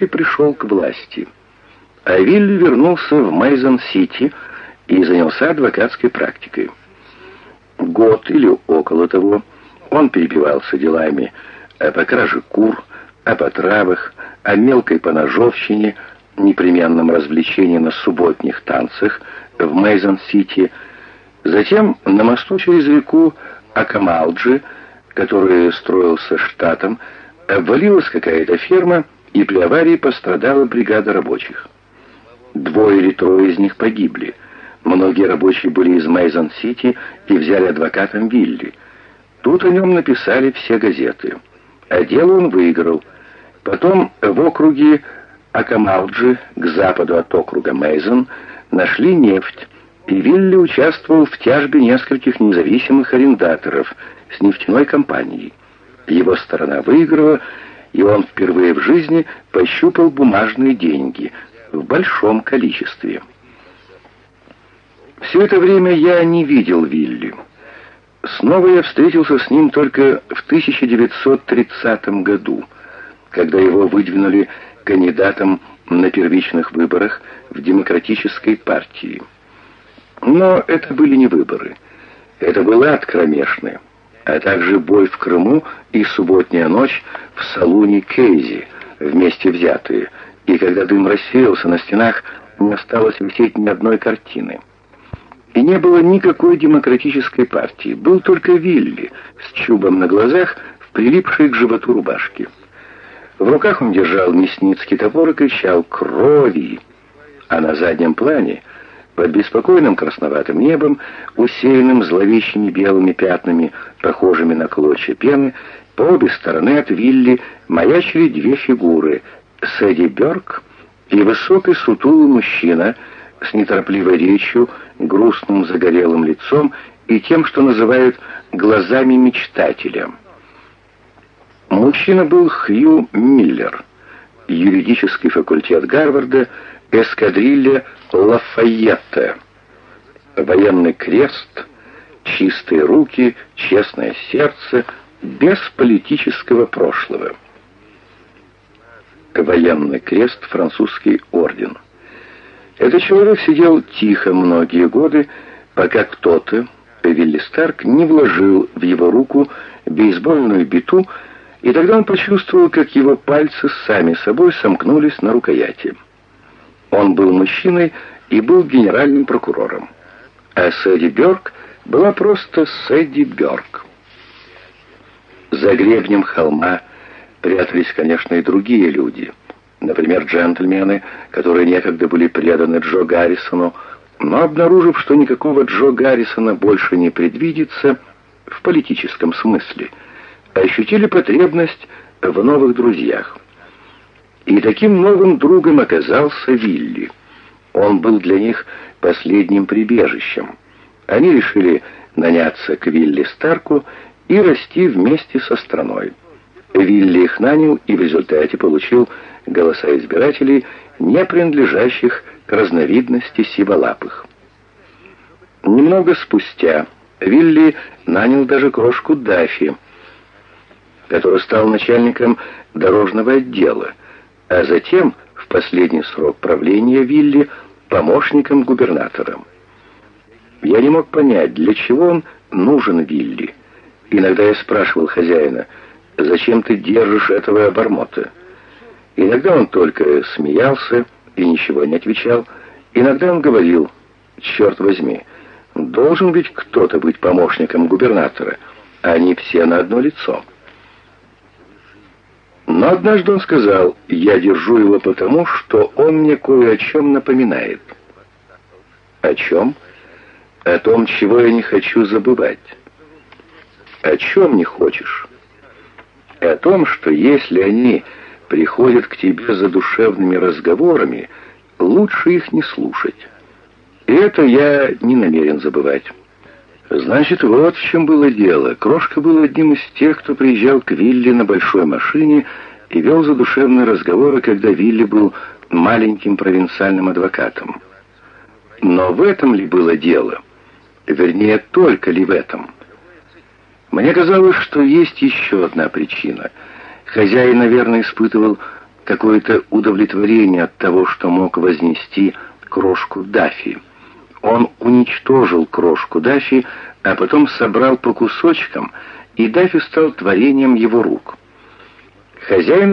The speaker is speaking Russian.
и пришел к власти. А Вилли вернулся в Мейзон-Сити и занялся адвокатской практикой. Год или около того он перебивался делами о покраже кур, о потравах, о мелкой поножовщине, непременном развлечении на субботних танцах в Мейзон-Сити, затем на мосту через реку Акамалджи, который строился штатом, обвалилась какая-то ферма, и при аварии пострадала бригада рабочих. Двое или трое из них погибли. Многие рабочие были из Мейзон-Сити и взяли адвокатом Вилли. Тут о нем написали все газеты. А дело он выиграл. Потом в округе Акамалджи, к западу от округа Мейзон, нашли нефть, и Вилли участвовал в тяжбе нескольких независимых арендаторов с нефтяной компанией. Его сторона выиграла, и он впервые в жизни пощупал бумажные деньги в большом количестве. Все это время я не видел Вилли. Снова я встретился с ним только в 1930 году, когда его выдвинули кандидатом на первичных выборах в Демократической партии. Но это были не выборы. Это был ад кромешный, а также бой в Крыму и субботняя ночь в салуне Кейзи, вместе взятые, и когда дым рассеялся на стенах, не осталось висеть ни одной картины. И не было никакой демократической партии, был только Вилли с чубом на глазах, в прилипшей к животу рубашке. В руках он держал мясницкий топор и кричал «Крови!», а на заднем плане — под беспокойным красноватым небом, усеянным зловещими белыми пятнами, похожими на клочья пены, по обе стороны от Вилли маячили две фигуры — Сэдди Бёрк и высокий сутулый мужчина с неторопливой речью, грустным загорелым лицом и тем, что называют «глазами мечтателя». Мужчина был Хью Миллер, юридический факультет Гарварда, эскадрилья Лафайетта. Военный крест, чистые руки, честное сердце, без политического прошлого. Военный крест, французский орден. Этот человек сидел тихо многие годы, пока кто-то, Вилли Старк, не вложил в его руку бейсбольную биту, и тогда он почувствовал, как его пальцы сами собой сомкнулись на рукояти. Он был мужчиной и был генеральным прокурором. А Сэдди Бёрк была просто Сэдди Бёрк. За гребнем холма прятались, конечно, и другие люди. Например, джентльмены, которые некогда были преданы Джо Гаррисону, но обнаружив, что никакого Джо Гаррисона больше не предвидится в политическом смысле, ощутили потребность в новых друзьях. И таким новым другом оказался Вилли. Он был для них последним прибежищем. Они решили наняться к Вилли Старку и расти вместе со страной. Вилли их нанял и в результате получил голоса избирателей, не принадлежащих к разновидности сиволапых. Немного спустя Вилли нанял даже крошку Даффи, который стал начальником дорожного отдела, а затем, в последний срок правления Вилли, помощником губернатора. Я не мог понять, для чего он нужен Вилли. Иногда я спрашивал хозяина, «Зачем ты держишь этого обормота?» Иногда он только смеялся и ничего не отвечал. Иногда он говорил, «Черт возьми, должен ведь кто-то быть помощником губернатора, а они все на одно лицо». Но однажды он сказал, я держу его потому, что он мне кое о чем напоминает. О чем? О том, чего я не хочу забывать. О чем не хочешь? О том, что если они приходят к тебе за душевными разговорами, лучше их не слушать. И это я не намерен забывать. Значит, вот в чем было дело. Крошка был одним из тех, кто приезжал к Вилли на большой машине и вел задушевные разговоры, когда Вилли был маленьким провинциальным адвокатом. Но в этом ли было дело? Вернее, только ли в этом? Мне казалось, что есть еще одна причина. Хозяин, наверное, испытывал какое-то удовлетворение от того, что мог вознести крошку Дафи. Он уничтожил крошку Дафи, а потом собрал по кусочкам, и Дафи стал творением его рук. Хозяин